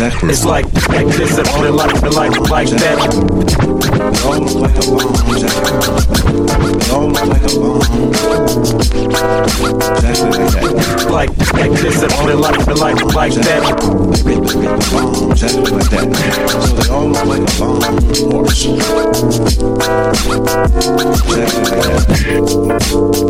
exactly. It's like like this and all like like like that. It looks like a bomb, exactly. It looks like a bomb. Exactly like that. Like like this and all like like like that. They get the, the bomb, exactly like that. So they all look like a bomb horse. Exactly like that.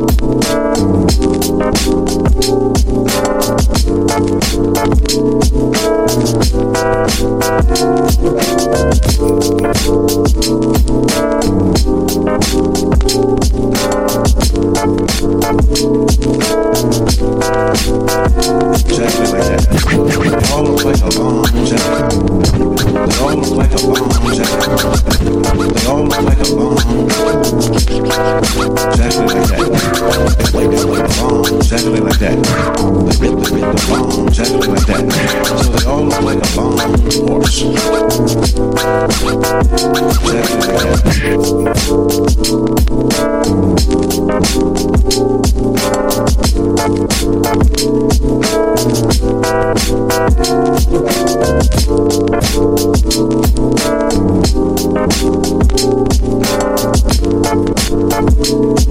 They all look like a bomb, exactly. They all look like a bomb, exactly. They all look like a bomb. Exactly like that. They like a bomb, exactly like that. Exactly like that. They all Thank